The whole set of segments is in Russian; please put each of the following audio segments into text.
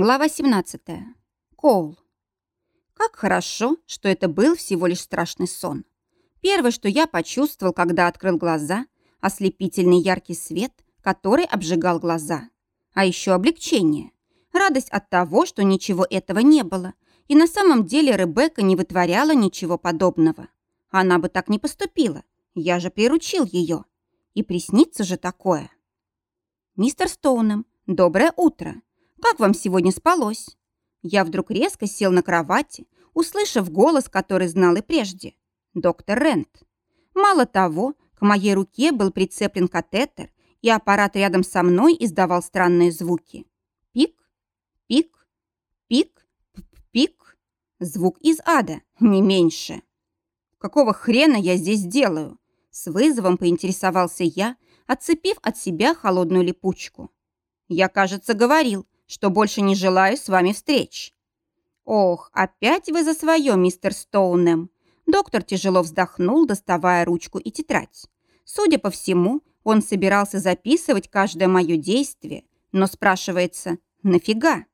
Глава 17. Коул. Как хорошо, что это был всего лишь страшный сон. Первое, что я почувствовал, когда открыл глаза, ослепительный яркий свет, который обжигал глаза. А еще облегчение. Радость от того, что ничего этого не было. И на самом деле Ребекка не вытворяла ничего подобного. Она бы так не поступила. Я же приручил ее. И приснится же такое. Мистер Стоунем, доброе утро. Как вам сегодня спалось?» Я вдруг резко сел на кровати, услышав голос, который знал и прежде. Доктор Рент. Мало того, к моей руке был прицеплен катетер, и аппарат рядом со мной издавал странные звуки. Пик, пик, пик, пик. Звук из ада, не меньше. Какого хрена я здесь делаю? С вызовом поинтересовался я, отцепив от себя холодную липучку. Я, кажется, говорил, что больше не желаю с вами встреч». «Ох, опять вы за свое, мистер Стоунем!» Доктор тяжело вздохнул, доставая ручку и тетрадь. Судя по всему, он собирался записывать каждое мое действие, но спрашивается, нафига?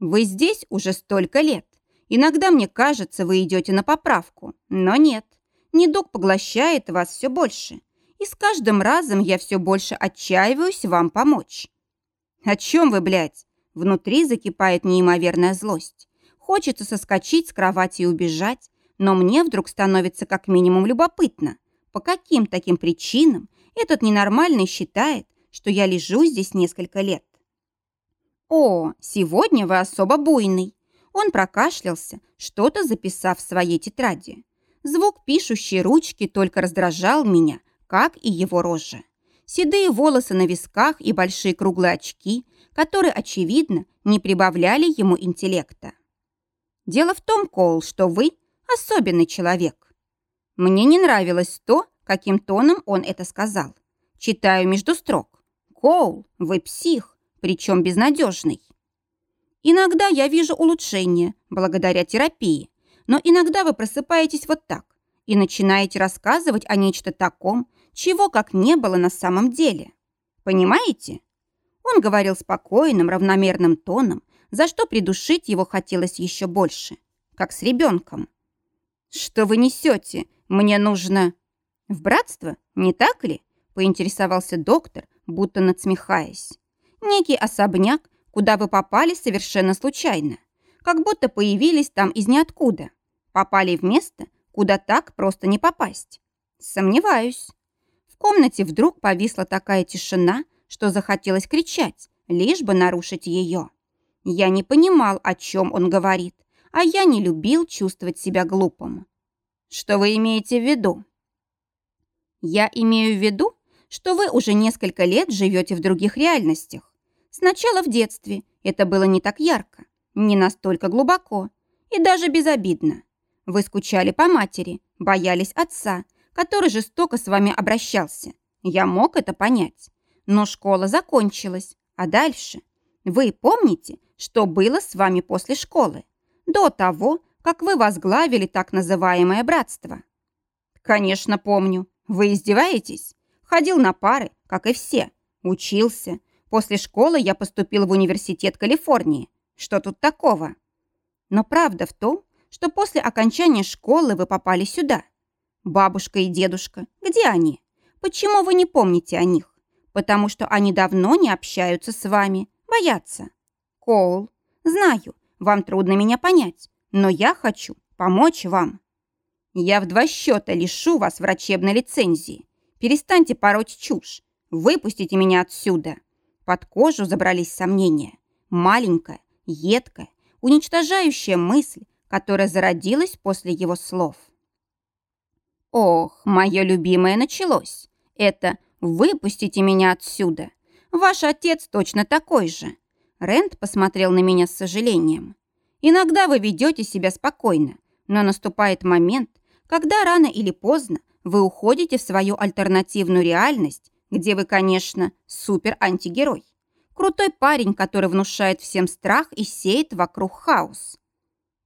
«Вы здесь уже столько лет. Иногда мне кажется, вы идете на поправку, но нет. Недуг поглощает вас все больше, и с каждым разом я все больше отчаиваюсь вам помочь. «О чем вы, блядь?» Внутри закипает неимоверная злость. Хочется соскочить с кровати и убежать, но мне вдруг становится как минимум любопытно, по каким таким причинам этот ненормальный считает, что я лежу здесь несколько лет. «О, сегодня вы особо буйный!» Он прокашлялся, что-то записав в своей тетради. Звук пишущей ручки только раздражал меня, как и его рожа седые волосы на висках и большие круглые очки, которые, очевидно, не прибавляли ему интеллекта. Дело в том, Коул, что вы особенный человек. Мне не нравилось то, каким тоном он это сказал. Читаю между строк. Коул, вы псих, причем безнадежный. Иногда я вижу улучшение благодаря терапии, но иногда вы просыпаетесь вот так и начинаете рассказывать о нечто таком, чего как не было на самом деле. Понимаете? Он говорил спокойным, равномерным тоном, за что придушить его хотелось еще больше, как с ребенком. «Что вы несете? Мне нужно...» «В братство, не так ли?» – поинтересовался доктор, будто надсмехаясь. «Некий особняк, куда вы попали совершенно случайно, как будто появились там из ниоткуда. Попали в место, куда так просто не попасть. Сомневаюсь. В комнате вдруг повисла такая тишина, что захотелось кричать, лишь бы нарушить ее. Я не понимал, о чем он говорит, а я не любил чувствовать себя глупым. Что вы имеете в виду? Я имею в виду, что вы уже несколько лет живете в других реальностях. Сначала в детстве это было не так ярко, не настолько глубоко и даже безобидно. Вы скучали по матери, боялись отца, который жестоко с вами обращался. Я мог это понять. Но школа закончилась. А дальше? Вы помните, что было с вами после школы? До того, как вы возглавили так называемое братство? Конечно, помню. Вы издеваетесь? Ходил на пары, как и все. Учился. После школы я поступил в университет Калифорнии. Что тут такого? Но правда в том, что после окончания школы вы попали сюда – Бабушка и дедушка, где они? Почему вы не помните о них? Потому что они давно не общаются с вами, боятся. Коул, знаю, вам трудно меня понять, но я хочу помочь вам. Я в два счета лишу вас врачебной лицензии. Перестаньте пороть чушь. Выпустите меня отсюда. Под кожу забрались сомнения. Маленькая, едкая, уничтожающая мысль, которая зародилась после его слов. Ох, мое любимое началось. Это «выпустите меня отсюда». Ваш отец точно такой же. Рент посмотрел на меня с сожалением. Иногда вы ведете себя спокойно, но наступает момент, когда рано или поздно вы уходите в свою альтернативную реальность, где вы, конечно, супер-антигерой. Крутой парень, который внушает всем страх и сеет вокруг хаос.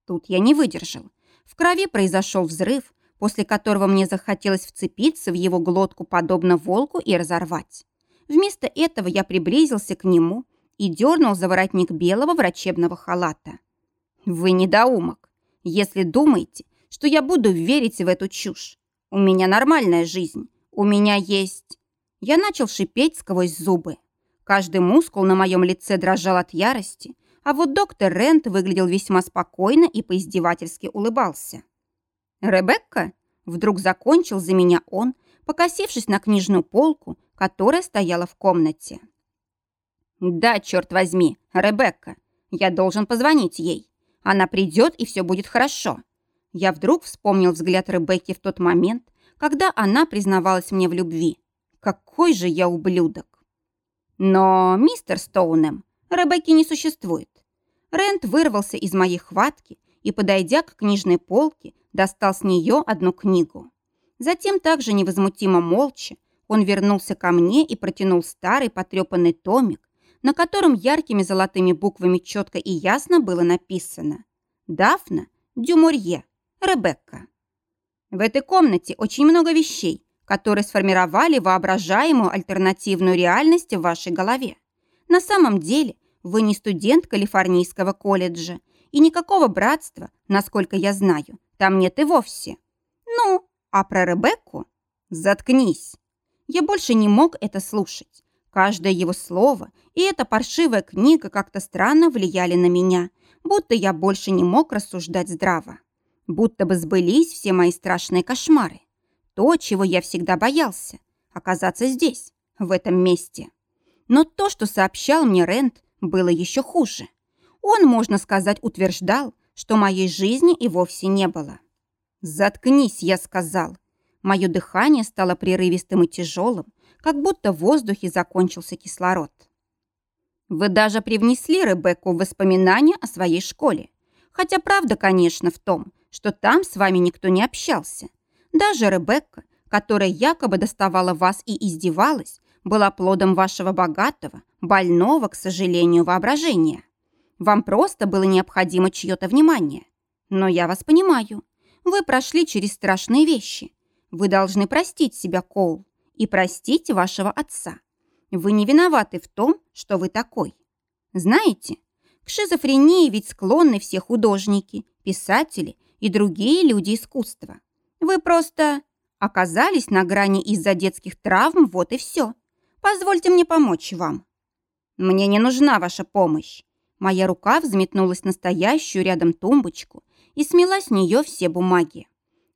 Тут я не выдержал. В крови произошел взрыв, после которого мне захотелось вцепиться в его глотку подобно волку и разорвать. Вместо этого я приблизился к нему и дернул за воротник белого врачебного халата. «Вы недоумок, если думаете, что я буду верить в эту чушь. У меня нормальная жизнь, у меня есть...» Я начал шипеть сквозь зубы. Каждый мускул на моем лице дрожал от ярости, а вот доктор Рент выглядел весьма спокойно и поиздевательски улыбался. «Ребекка?» Вдруг закончил за меня он, покосившись на книжную полку, которая стояла в комнате. «Да, черт возьми, Ребекка, я должен позвонить ей. Она придет, и все будет хорошо». Я вдруг вспомнил взгляд Ребекки в тот момент, когда она признавалась мне в любви. Какой же я ублюдок! Но, мистер Стоунем, Ребекки не существует. Рент вырвался из моей хватки и, подойдя к книжной полке, достал с нее одну книгу. Затем также невозмутимо молча он вернулся ко мне и протянул старый потрепанный томик, на котором яркими золотыми буквами четко и ясно было написано «Дафна Дюмурье, Ребекка». В этой комнате очень много вещей, которые сформировали воображаемую альтернативную реальность в вашей голове. На самом деле вы не студент Калифорнийского колледжа, и никакого братства, насколько я знаю, там нет и вовсе. Ну, а про Ребекку? Заткнись. Я больше не мог это слушать. Каждое его слово и эта паршивая книга как-то странно влияли на меня, будто я больше не мог рассуждать здраво. Будто бы сбылись все мои страшные кошмары. То, чего я всегда боялся. Оказаться здесь, в этом месте. Но то, что сообщал мне Рент, было еще хуже. Он, можно сказать, утверждал, что моей жизни и вовсе не было. «Заткнись», — я сказал. Мое дыхание стало прерывистым и тяжелым, как будто в воздухе закончился кислород. Вы даже привнесли Ребекку воспоминания о своей школе. Хотя правда, конечно, в том, что там с вами никто не общался. Даже Ребекка, которая якобы доставала вас и издевалась, была плодом вашего богатого, больного, к сожалению, воображения. Вам просто было необходимо чье-то внимание. Но я вас понимаю. Вы прошли через страшные вещи. Вы должны простить себя, Коул, и простить вашего отца. Вы не виноваты в том, что вы такой. Знаете, к шизофрении ведь склонны все художники, писатели и другие люди искусства. Вы просто оказались на грани из-за детских травм, вот и все. Позвольте мне помочь вам. Мне не нужна ваша помощь. Моя рука взметнулась на стоящую рядом тумбочку и смела с нее все бумаги.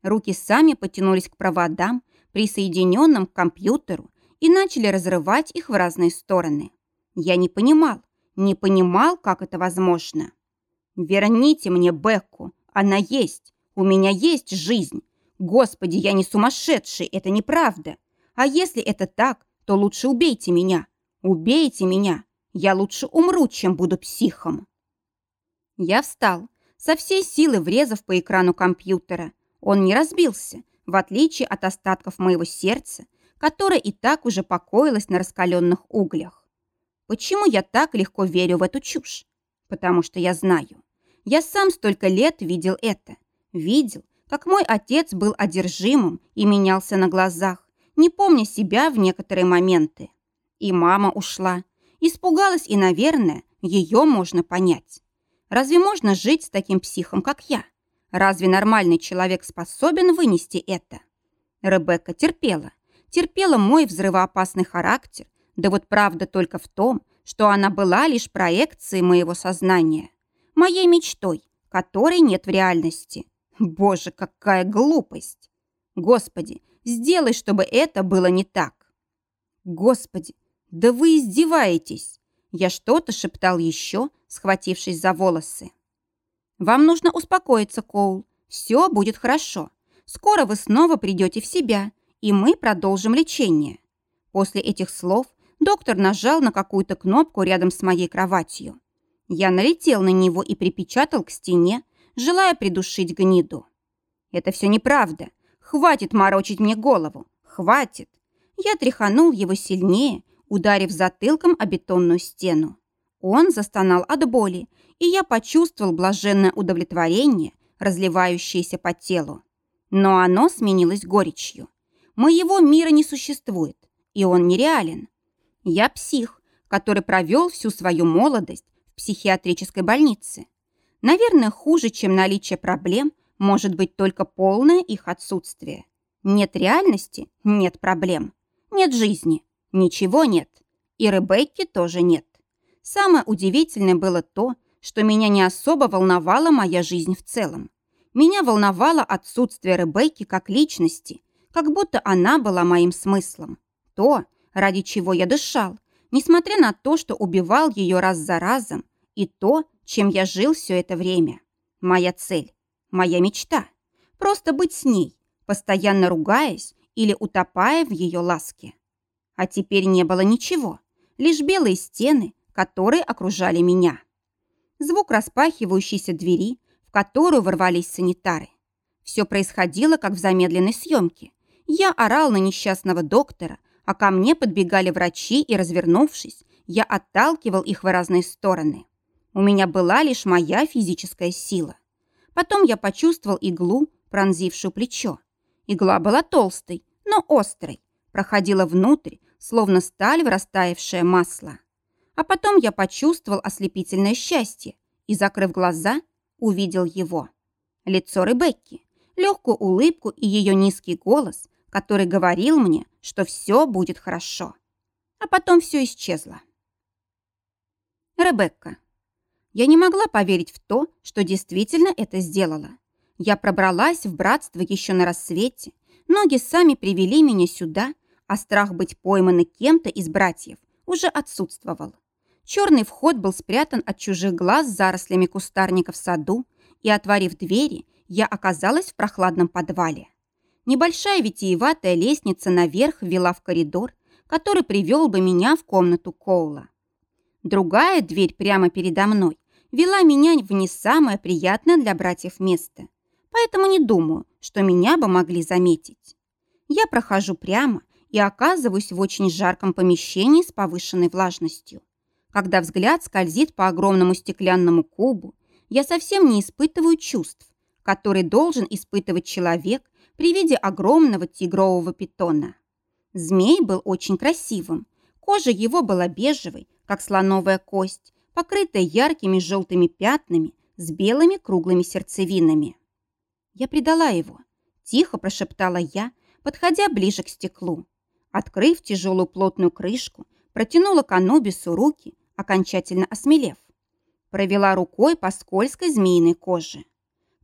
Руки сами потянулись к проводам, присоединенным к компьютеру, и начали разрывать их в разные стороны. Я не понимал, не понимал, как это возможно. «Верните мне Бекку, она есть, у меня есть жизнь. Господи, я не сумасшедший, это неправда. А если это так, то лучше убейте меня, убейте меня, я лучше умру, чем буду психом. Я встал, со всей силы врезав по экрану компьютера. Он не разбился, в отличие от остатков моего сердца, которое и так уже покоилось на раскаленных углях. Почему я так легко верю в эту чушь? Потому что я знаю. Я сам столько лет видел это. Видел, как мой отец был одержимым и менялся на глазах, не помня себя в некоторые моменты. И мама ушла, Испугалась и, наверное, ее можно понять. Разве можно жить с таким психом, как я? Разве нормальный человек способен вынести это? Ребекка терпела. Терпела мой взрывоопасный характер. Да вот правда только в том, что она была лишь проекцией моего сознания. Моей мечтой, которой нет в реальности. Боже, какая глупость! Господи, сделай, чтобы это было не так. Господи, «Да вы издеваетесь!» Я что-то шептал еще, схватившись за волосы. «Вам нужно успокоиться, Коул. Все будет хорошо. Скоро вы снова придете в себя, и мы продолжим лечение». После этих слов доктор нажал на какую-то кнопку рядом с моей кроватью. Я налетел на него и припечатал к стене, желая придушить гниду. «Это все неправда. Хватит морочить мне голову. Хватит!» Я тряханул его сильнее, ударив затылком о бетонную стену. Он застонал от боли, и я почувствовал блаженное удовлетворение, разливающееся по телу. Но оно сменилось горечью. Моего мира не существует, и он нереален. Я псих, который провел всю свою молодость в психиатрической больнице. Наверное, хуже, чем наличие проблем, может быть только полное их отсутствие. Нет реальности – нет проблем. Нет жизни – ничего нет. И Ребекки тоже нет. Самое удивительное было то, что меня не особо волновала моя жизнь в целом. Меня волновало отсутствие Ребекки как личности, как будто она была моим смыслом. То, ради чего я дышал, несмотря на то, что убивал ее раз за разом, и то, чем я жил все это время. Моя цель, моя мечта. Просто быть с ней, постоянно ругаясь или утопая в ее ласке. А теперь не было ничего, лишь белые стены, которые окружали меня. Звук распахивающейся двери, в которую ворвались санитары. Все происходило, как в замедленной съемке. Я орал на несчастного доктора, а ко мне подбегали врачи, и, развернувшись, я отталкивал их в разные стороны. У меня была лишь моя физическая сила. Потом я почувствовал иглу, пронзившую плечо. Игла была толстой, но острой, проходила внутрь, словно сталь в растаявшее масло. А потом я почувствовал ослепительное счастье и, закрыв глаза, увидел его. Лицо Ребекки, легкую улыбку и ее низкий голос, который говорил мне, что все будет хорошо. А потом все исчезло. Ребекка. Я не могла поверить в то, что действительно это сделала. Я пробралась в братство еще на рассвете. Ноги сами привели меня сюда, а страх быть пойманной кем-то из братьев уже отсутствовал. Черный вход был спрятан от чужих глаз зарослями кустарника в саду, и, отворив двери, я оказалась в прохладном подвале. Небольшая витиеватая лестница наверх вела в коридор, который привел бы меня в комнату Коула. Другая дверь прямо передо мной вела меня в не самое приятное для братьев место поэтому не думаю, что меня бы могли заметить. Я прохожу прямо и оказываюсь в очень жарком помещении с повышенной влажностью. Когда взгляд скользит по огромному стеклянному кубу, я совсем не испытываю чувств, которые должен испытывать человек при виде огромного тигрового питона. Змей был очень красивым. Кожа его была бежевой, как слоновая кость, покрытая яркими желтыми пятнами с белыми круглыми сердцевинами. Я предала его. Тихо прошептала я, подходя ближе к стеклу. Открыв тяжелую плотную крышку, протянула к Анубису руки, окончательно осмелев. Провела рукой по скользкой змеиной коже.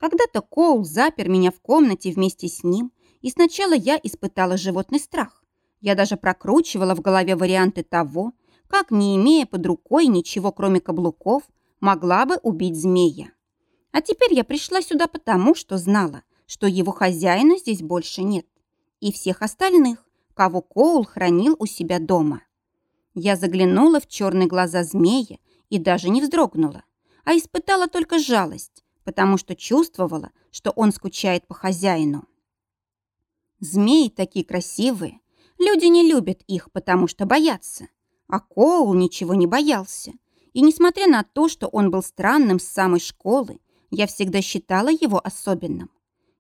Когда-то Коул запер меня в комнате вместе с ним, и сначала я испытала животный страх. Я даже прокручивала в голове варианты того, как, не имея под рукой ничего, кроме каблуков, могла бы убить змея. А теперь я пришла сюда потому, что знала, что его хозяина здесь больше нет. И всех остальных, кого Коул хранил у себя дома. Я заглянула в черные глаза змея и даже не вздрогнула, а испытала только жалость, потому что чувствовала, что он скучает по хозяину. Змеи такие красивые. Люди не любят их, потому что боятся. А Коул ничего не боялся. И несмотря на то, что он был странным с самой школы я всегда считала его особенным.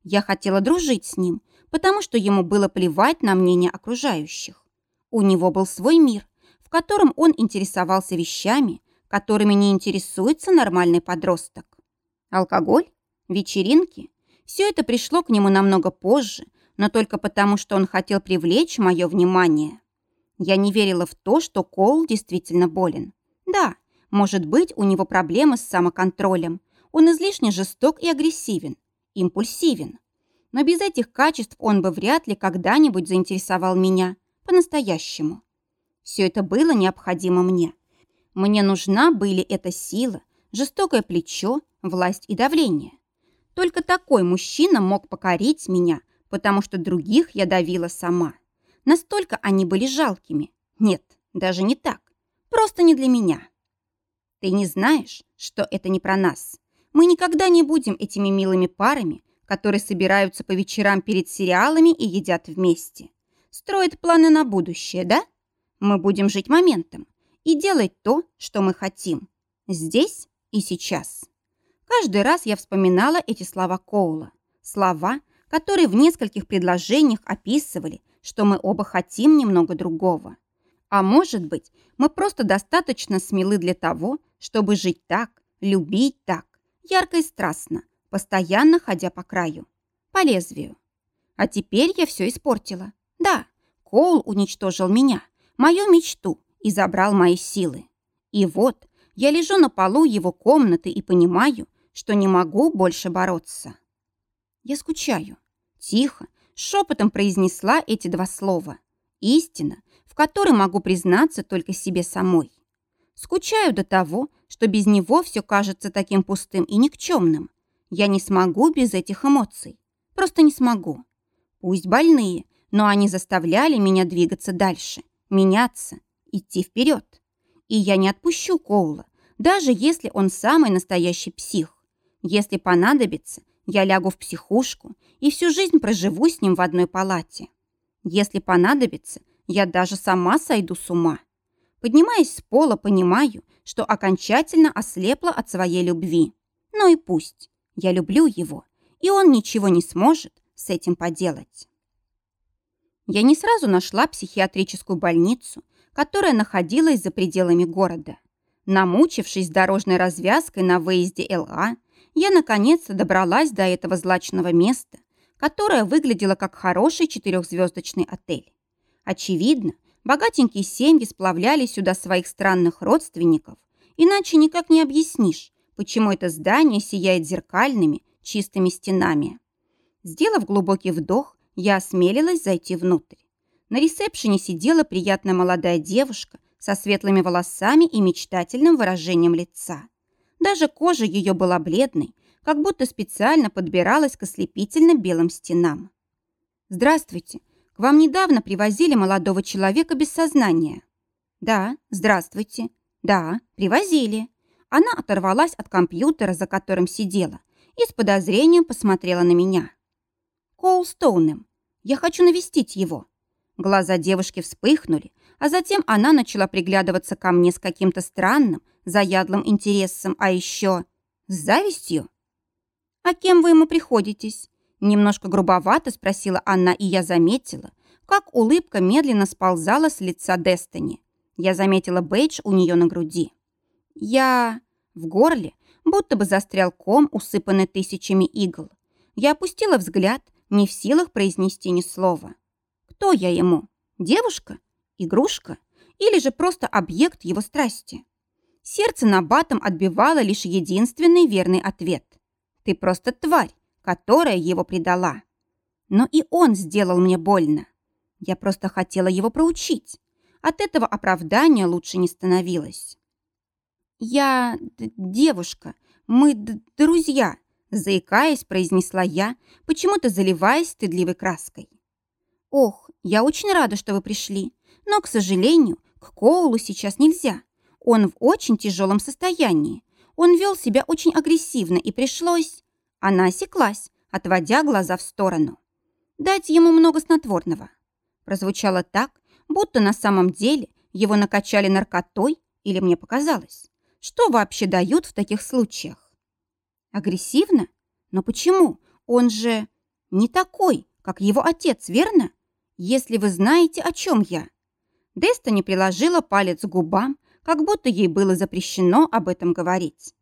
Я хотела дружить с ним, потому что ему было плевать на мнение окружающих. У него был свой мир, в котором он интересовался вещами, которыми не интересуется нормальный подросток. Алкоголь? Вечеринки? Все это пришло к нему намного позже, но только потому, что он хотел привлечь мое внимание. Я не верила в то, что Коул действительно болен. Да, может быть, у него проблемы с самоконтролем, он излишне жесток и агрессивен, импульсивен. Но без этих качеств он бы вряд ли когда-нибудь заинтересовал меня по-настоящему. Все это было необходимо мне. Мне нужна были эта сила, жестокое плечо, власть и давление. Только такой мужчина мог покорить меня, потому что других я давила сама. Настолько они были жалкими. Нет, даже не так. Просто не для меня. Ты не знаешь, что это не про нас. Мы никогда не будем этими милыми парами, которые собираются по вечерам перед сериалами и едят вместе. Строят планы на будущее, да? Мы будем жить моментом и делать то, что мы хотим. Здесь и сейчас. Каждый раз я вспоминала эти слова Коула. Слова, которые в нескольких предложениях описывали, что мы оба хотим немного другого. А может быть, мы просто достаточно смелы для того, чтобы жить так, любить так, ярко и страстно, постоянно ходя по краю, по лезвию. А теперь я все испортила. Да, Коул уничтожил меня, мою мечту и забрал мои силы. И вот я лежу на полу его комнаты и понимаю, что не могу больше бороться. Я скучаю. Тихо, шепотом произнесла эти два слова. Истина, в которой могу признаться только себе самой. Скучаю до того, что без него все кажется таким пустым и никчемным. Я не смогу без этих эмоций. Просто не смогу. Пусть больные, но они заставляли меня двигаться дальше, меняться, идти вперед. И я не отпущу Коула, даже если он самый настоящий псих. Если понадобится, я лягу в психушку и всю жизнь проживу с ним в одной палате. Если понадобится, я даже сама сойду с ума. Поднимаясь с пола, понимаю, что окончательно ослепла от своей любви. Ну и пусть. Я люблю его, и он ничего не сможет с этим поделать. Я не сразу нашла психиатрическую больницу, которая находилась за пределами города. Намучившись дорожной развязкой на выезде ЛА, я наконец-то добралась до этого злачного места, которое выглядело как хороший четырехзвездочный отель. Очевидно, богатенькие семьи сплавляли сюда своих странных родственников, иначе никак не объяснишь, почему это здание сияет зеркальными, чистыми стенами. Сделав глубокий вдох, я осмелилась зайти внутрь. На ресепшене сидела приятная молодая девушка со светлыми волосами и мечтательным выражением лица. Даже кожа ее была бледной, как будто специально подбиралась к ослепительно белым стенам. «Здравствуйте. К вам недавно привозили молодого человека без сознания». «Да, здравствуйте. Да, привозили». Она оторвалась от компьютера, за которым сидела, и с подозрением посмотрела на меня. «Коул Стоунем. Я хочу навестить его». Глаза девушки вспыхнули, а затем она начала приглядываться ко мне с каким-то странным, заядлым интересом, а еще с завистью. «А кем вы ему приходитесь?» Немножко грубовато спросила она, и я заметила, как улыбка медленно сползала с лица Дестини. Я заметила бейдж у нее на груди. Я... В горле будто бы застрял ком, усыпанный тысячами игл. Я опустила взгляд, не в силах произнести ни слова. Кто я ему? Девушка? Игрушка? Или же просто объект его страсти? Сердце на батом отбивало лишь единственный верный ответ. Ты просто тварь, которая его предала. Но и он сделал мне больно. Я просто хотела его проучить. От этого оправдания лучше не становилось. «Я девушка, мы друзья», заикаясь, произнесла я, почему-то заливаясь стыдливой краской. «Ох, я очень рада, что вы пришли, но, к сожалению, к Коулу сейчас нельзя. Он в очень тяжелом состоянии. Он вел себя очень агрессивно, и пришлось...» Она осеклась, отводя глаза в сторону. «Дать ему много снотворного». Прозвучало так, будто на самом деле его накачали наркотой, или мне показалось. Что вообще дают в таких случаях? Агрессивно? Но почему? Он же не такой, как его отец, верно? Если вы знаете, о чем я. Дестони приложила палец к губам, как будто ей было запрещено об этом говорить.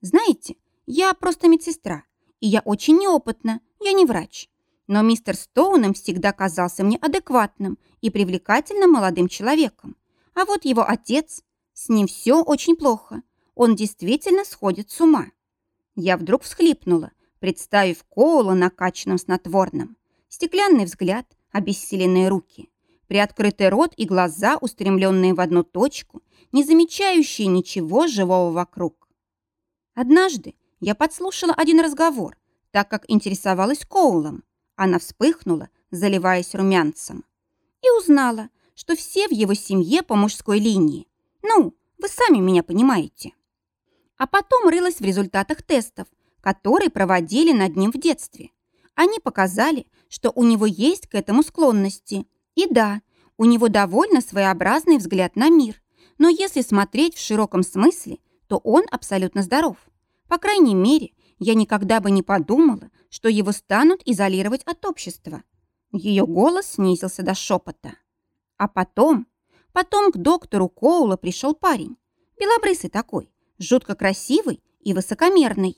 Знаете, я просто медсестра, и я очень неопытна, я не врач. Но мистер Стоуном всегда казался мне адекватным и привлекательным молодым человеком. А вот его отец, с ним все очень плохо. Он действительно сходит с ума. Я вдруг всхлипнула, представив Коула накачанным снотворным. Стеклянный взгляд, обессиленные руки, приоткрытый рот и глаза, устремленные в одну точку, не замечающие ничего живого вокруг. Однажды я подслушала один разговор, так как интересовалась Коулом. Она вспыхнула, заливаясь румянцем. И узнала, что все в его семье по мужской линии. Ну, вы сами меня понимаете а потом рылась в результатах тестов, которые проводили над ним в детстве. Они показали, что у него есть к этому склонности. И да, у него довольно своеобразный взгляд на мир, но если смотреть в широком смысле, то он абсолютно здоров. По крайней мере, я никогда бы не подумала, что его станут изолировать от общества. Ее голос снизился до шепота. А потом, Потом к доктору Коула пришел парень. Белобрысый такой, жутко красивый и высокомерный.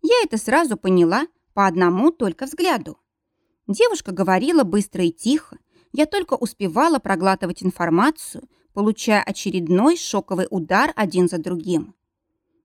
Я это сразу поняла по одному только взгляду. Девушка говорила быстро и тихо. Я только успевала проглатывать информацию, получая очередной шоковый удар один за другим.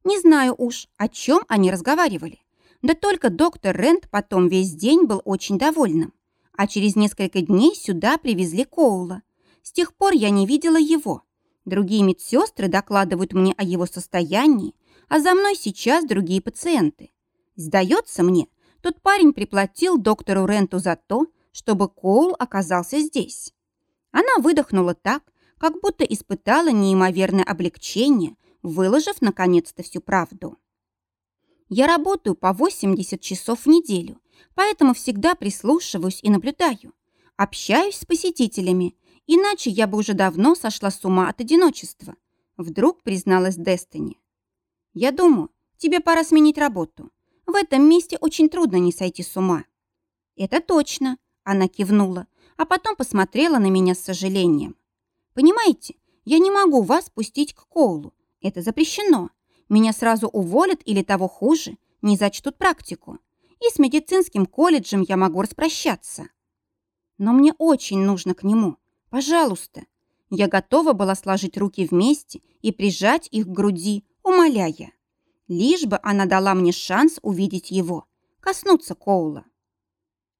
Не знаю уж, о чем они разговаривали. Да только доктор Рент потом весь день был очень довольным. А через несколько дней сюда привезли Коула. С тех пор я не видела его. Другие медсестры докладывают мне о его состоянии, а за мной сейчас другие пациенты. Сдается мне, тот парень приплатил доктору Ренту за то, чтобы Коул оказался здесь. Она выдохнула так, как будто испытала неимоверное облегчение, выложив наконец-то всю правду. Я работаю по 80 часов в неделю, поэтому всегда прислушиваюсь и наблюдаю. Общаюсь с посетителями, иначе я бы уже давно сошла с ума от одиночества. Вдруг призналась Дестини. Я думаю, тебе пора сменить работу. В этом месте очень трудно не сойти с ума. Это точно, она кивнула, а потом посмотрела на меня с сожалением. Понимаете, я не могу вас пустить к Коулу. Это запрещено. Меня сразу уволят или того хуже, не зачтут практику. И с медицинским колледжем я могу распрощаться. Но мне очень нужно к нему. Пожалуйста. Я готова была сложить руки вместе и прижать их к груди, умоляя. Лишь бы она дала мне шанс увидеть его, коснуться Коула.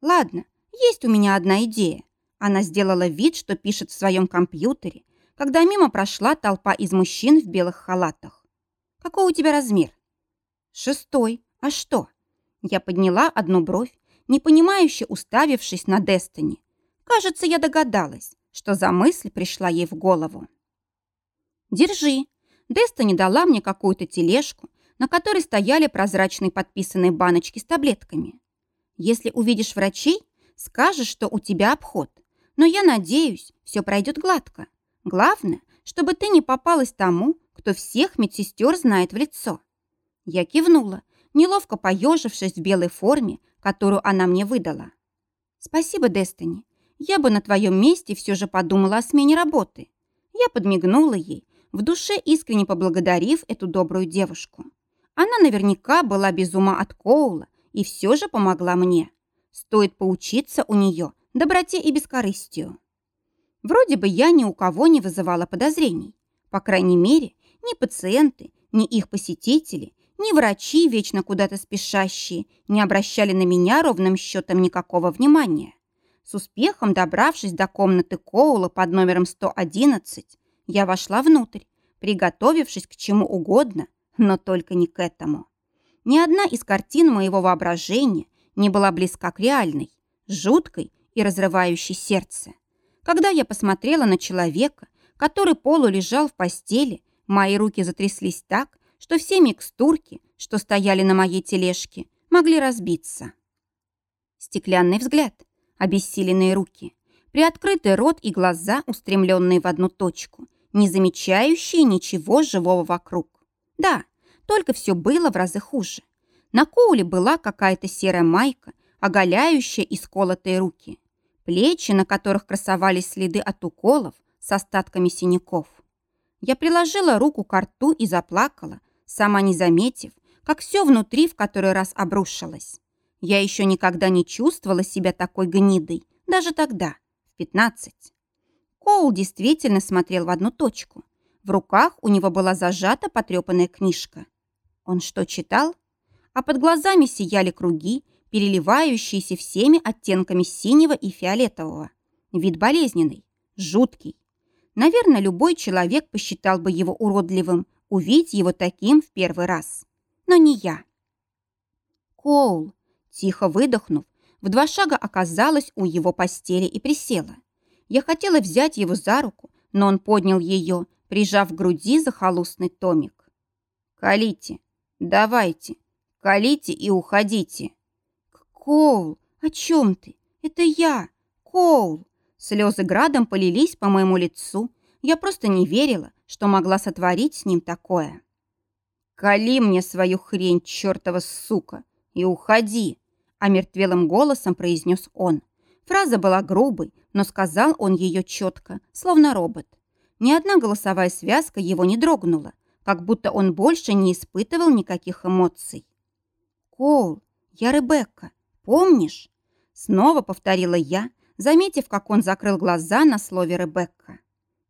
Ладно, есть у меня одна идея. Она сделала вид, что пишет в своем компьютере, когда мимо прошла толпа из мужчин в белых халатах. Какой у тебя размер? Шестой. А что? Я подняла одну бровь, непонимающе уставившись на Дестини. Кажется, я догадалась, что за мысль пришла ей в голову. Держи. Дестини дала мне какую-то тележку, на которой стояли прозрачные подписанные баночки с таблетками. Если увидишь врачей, скажешь, что у тебя обход. Но я надеюсь, все пройдет гладко. Главное, чтобы ты не попалась тому, кто всех медсестер знает в лицо. Я кивнула, неловко поежившись в белой форме, которую она мне выдала. «Спасибо, Дестини. Я бы на твоем месте все же подумала о смене работы». Я подмигнула ей, в душе искренне поблагодарив эту добрую девушку. Она наверняка была без ума от Коула и все же помогла мне. Стоит поучиться у нее доброте и бескорыстию. Вроде бы я ни у кого не вызывала подозрений. По крайней мере, ни пациенты, ни их посетители, ни врачи, вечно куда-то спешащие, не обращали на меня ровным счетом никакого внимания. С успехом добравшись до комнаты Коула под номером 111, я вошла внутрь, приготовившись к чему угодно, но только не к этому. Ни одна из картин моего воображения не была близка к реальной, жуткой и разрывающей сердце. Когда я посмотрела на человека, который полу лежал в постели, Мои руки затряслись так, что все микстурки, что стояли на моей тележке, могли разбиться. Стеклянный взгляд, обессиленные руки, приоткрытый рот и глаза, устремленные в одну точку, не замечающие ничего живого вокруг. Да, только все было в разы хуже. На Коуле была какая-то серая майка, оголяющая исколотые руки. Плечи, на которых красовались следы от уколов с остатками синяков. Я приложила руку к рту и заплакала, сама не заметив, как все внутри в который раз обрушилось. Я еще никогда не чувствовала себя такой гнидой, даже тогда, в пятнадцать. Коул действительно смотрел в одну точку. В руках у него была зажата потрепанная книжка. Он что, читал? А под глазами сияли круги, переливающиеся всеми оттенками синего и фиолетового. Вид болезненный, жуткий. Наверное, любой человек посчитал бы его уродливым, увидеть его таким в первый раз. Но не я. Коул, тихо выдохнув, в два шага оказалась у его постели и присела. Я хотела взять его за руку, но он поднял ее, прижав к груди захолустный томик. «Калите, давайте, калите и уходите». «Коул, о чем ты? Это я, Коул!» Слезы градом полились по моему лицу. Я просто не верила, что могла сотворить с ним такое. «Кали мне свою хрень, чертова сука, и уходи!» Омертвелым голосом произнес он. Фраза была грубой, но сказал он ее четко, словно робот. Ни одна голосовая связка его не дрогнула, как будто он больше не испытывал никаких эмоций. «Коул, я Ребекка, помнишь?» Снова повторила я, заметив, как он закрыл глаза на слове «Ребекка».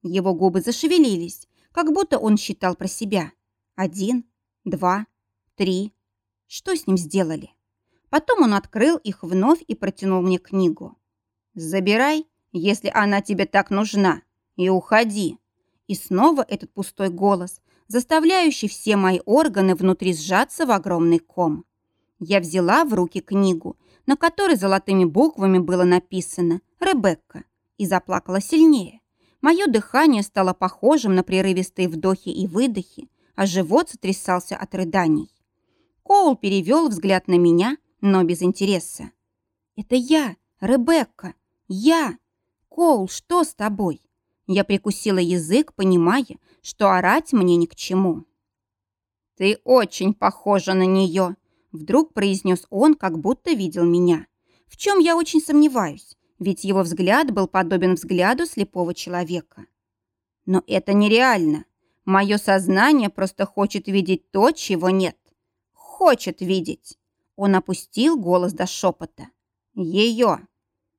Его губы зашевелились, как будто он считал про себя. Один, два, три. Что с ним сделали? Потом он открыл их вновь и протянул мне книгу. «Забирай, если она тебе так нужна, и уходи». И снова этот пустой голос, заставляющий все мои органы внутри сжаться в огромный ком. Я взяла в руки книгу на которой золотыми буквами было написано «Ребекка», и заплакала сильнее. Мое дыхание стало похожим на прерывистые вдохи и выдохи, а живот сотрясался от рыданий. Коул перевел взгляд на меня, но без интереса. «Это я, Ребекка, я! Коул, что с тобой?» Я прикусила язык, понимая, что орать мне ни к чему. «Ты очень похожа на нее», Вдруг произнес он, как будто видел меня. В чем я очень сомневаюсь, ведь его взгляд был подобен взгляду слепого человека. Но это нереально. Мое сознание просто хочет видеть то, чего нет. Хочет видеть. Он опустил голос до шепота. Ее.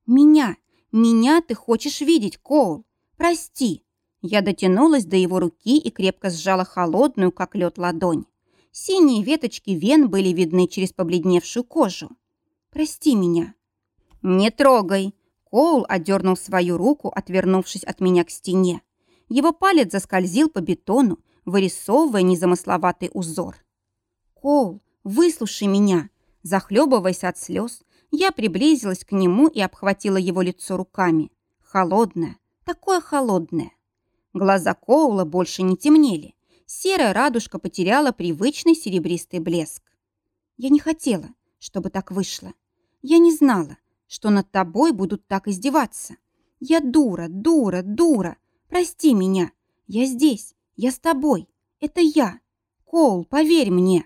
Меня. Меня ты хочешь видеть, Коул. Прости. Я дотянулась до его руки и крепко сжала холодную, как лед, ладонь. Синие веточки вен были видны через побледневшую кожу. «Прости меня». «Не трогай!» Коул отдернул свою руку, отвернувшись от меня к стене. Его палец заскользил по бетону, вырисовывая незамысловатый узор. «Коул, выслушай меня!» Захлебываясь от слез, я приблизилась к нему и обхватила его лицо руками. Холодное, такое холодное. Глаза Коула больше не темнели, серая радужка потеряла привычный серебристый блеск. Я не хотела, чтобы так вышло. Я не знала, что над тобой будут так издеваться. Я дура, дура, дура. Прости меня. Я здесь. Я с тобой. Это я. Коул, поверь мне.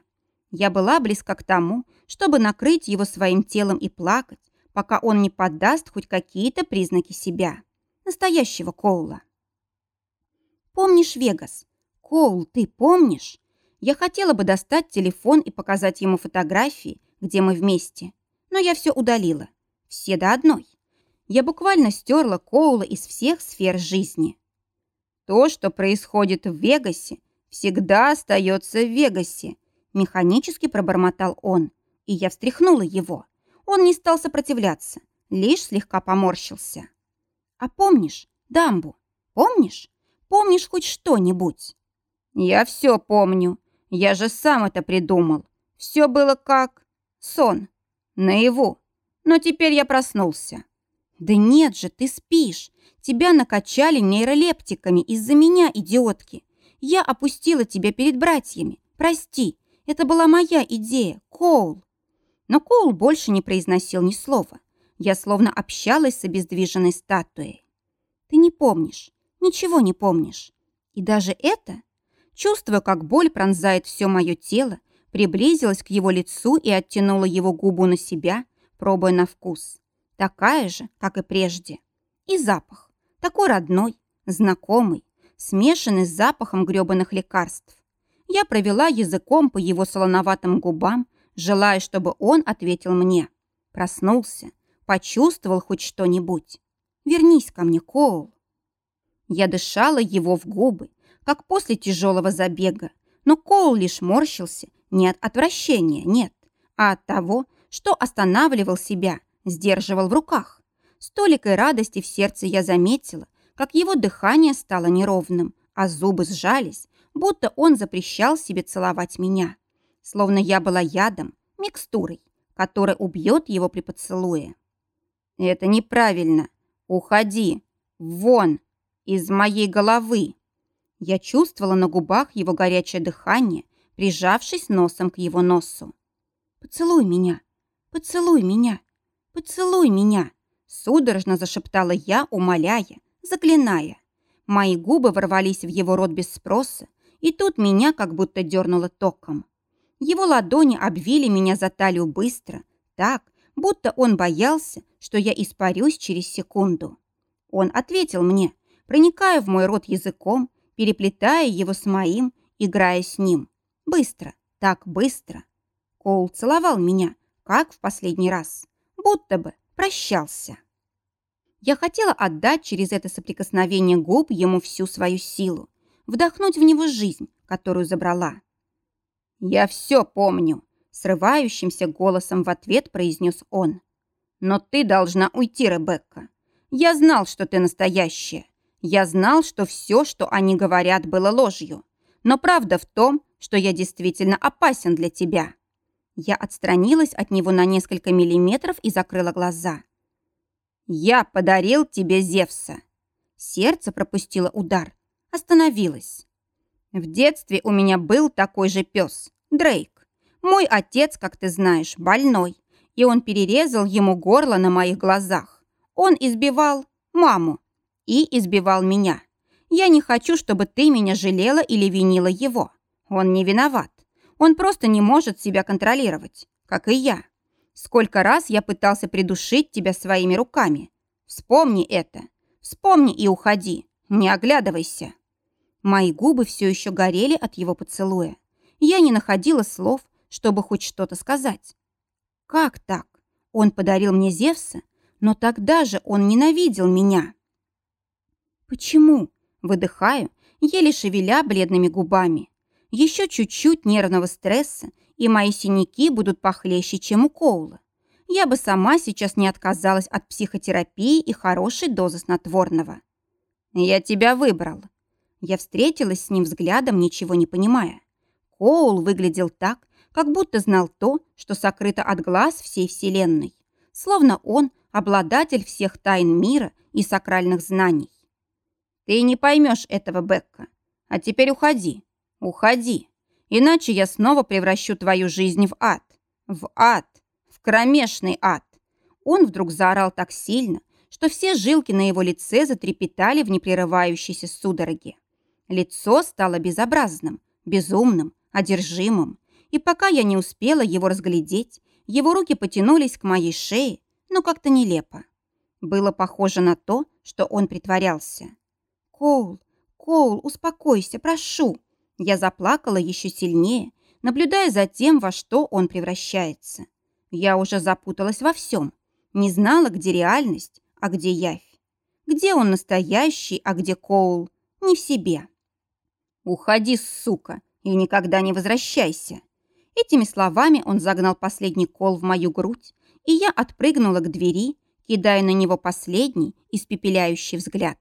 Я была близка к тому, чтобы накрыть его своим телом и плакать, пока он не поддаст хоть какие-то признаки себя. Настоящего Коула. Помнишь Вегас? «Коул, ты помнишь? Я хотела бы достать телефон и показать ему фотографии, где мы вместе, но я все удалила. Все до одной. Я буквально стерла Коула из всех сфер жизни. То, что происходит в Вегасе, всегда остается в Вегасе, механически пробормотал он, и я встряхнула его. Он не стал сопротивляться, лишь слегка поморщился. А помнишь дамбу? Помнишь? Помнишь хоть что-нибудь? «Я все помню. Я же сам это придумал. Все было как... сон. Наяву. Но теперь я проснулся». «Да нет же, ты спишь. Тебя накачали нейролептиками из-за меня, идиотки. Я опустила тебя перед братьями. Прости, это была моя идея, Коул». Но Коул больше не произносил ни слова. Я словно общалась с обездвиженной статуей. «Ты не помнишь, ничего не помнишь. И даже это Чувствуя, как боль пронзает все мое тело, приблизилась к его лицу и оттянула его губу на себя, пробуя на вкус. Такая же, как и прежде. И запах. Такой родной, знакомый, смешанный с запахом грёбаных лекарств. Я провела языком по его солоноватым губам, желая, чтобы он ответил мне. Проснулся, почувствовал хоть что-нибудь. «Вернись ко мне, Коул». Я дышала его в губы, как после тяжелого забега, но Коул лишь морщился не от отвращения, нет, а от того, что останавливал себя, сдерживал в руках. С толикой радости в сердце я заметила, как его дыхание стало неровным, а зубы сжались, будто он запрещал себе целовать меня. Словно я была ядом, микстурой, которая убьет его при поцелуе. «Это неправильно. Уходи. Вон. Из моей головы». Я чувствовала на губах его горячее дыхание, прижавшись носом к его носу. «Поцелуй меня! Поцелуй меня! Поцелуй меня!» Судорожно зашептала я, умоляя, заклиная. Мои губы ворвались в его рот без спроса, и тут меня как будто дернуло током. Его ладони обвили меня за талию быстро, так, будто он боялся, что я испарюсь через секунду. Он ответил мне, проникая в мой рот языком, переплетая его с моим, играя с ним. Быстро, так быстро. Коул целовал меня, как в последний раз, будто бы прощался. Я хотела отдать через это соприкосновение губ ему всю свою силу, вдохнуть в него жизнь, которую забрала. «Я все помню», — срывающимся голосом в ответ произнес он. «Но ты должна уйти, Ребекка. Я знал, что ты настоящая. Я знал, что все, что они говорят, было ложью. Но правда в том, что я действительно опасен для тебя». Я отстранилась от него на несколько миллиметров и закрыла глаза. «Я подарил тебе Зевса». Сердце пропустило удар. Остановилось. В детстве у меня был такой же пес, Дрейк. Мой отец, как ты знаешь, больной, и он перерезал ему горло на моих глазах. Он избивал маму и избивал меня. Я не хочу, чтобы ты меня жалела или винила его. Он не виноват. Он просто не может себя контролировать, как и я. Сколько раз я пытался придушить тебя своими руками. Вспомни это. Вспомни и уходи. Не оглядывайся. Мои губы все еще горели от его поцелуя. Я не находила слов, чтобы хоть что-то сказать. Как так? Он подарил мне Зевса, но тогда же он ненавидел меня. Почему? Выдыхаю, еле шевеля бледными губами. Еще чуть-чуть нервного стресса, и мои синяки будут похлеще, чем у Коула. Я бы сама сейчас не отказалась от психотерапии и хорошей дозы снотворного. Я тебя выбрал. Я встретилась с ним взглядом, ничего не понимая. Коул выглядел так, как будто знал то, что сокрыто от глаз всей Вселенной. Словно он обладатель всех тайн мира и сакральных знаний. Ты не поймешь этого, Бекка. А теперь уходи. Уходи. Иначе я снова превращу твою жизнь в ад. В ад. В кромешный ад. Он вдруг заорал так сильно, что все жилки на его лице затрепетали в непрерывающейся судороге. Лицо стало безобразным, безумным, одержимым. И пока я не успела его разглядеть, его руки потянулись к моей шее, но как-то нелепо. Было похоже на то, что он притворялся. «Коул, Коул, успокойся, прошу!» Я заплакала еще сильнее, наблюдая за тем, во что он превращается. Я уже запуталась во всем. Не знала, где реальность, а где явь. Где он настоящий, а где Коул. Не в себе. «Уходи, сука, и никогда не возвращайся!» Этими словами он загнал последний кол в мою грудь, и я отпрыгнула к двери, кидая на него последний, испепеляющий взгляд.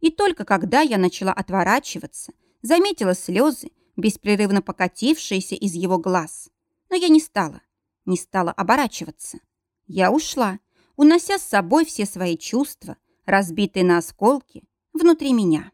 И только когда я начала отворачиваться, заметила слезы, беспрерывно покатившиеся из его глаз. Но я не стала, не стала оборачиваться. Я ушла, унося с собой все свои чувства, разбитые на осколки, внутри меня.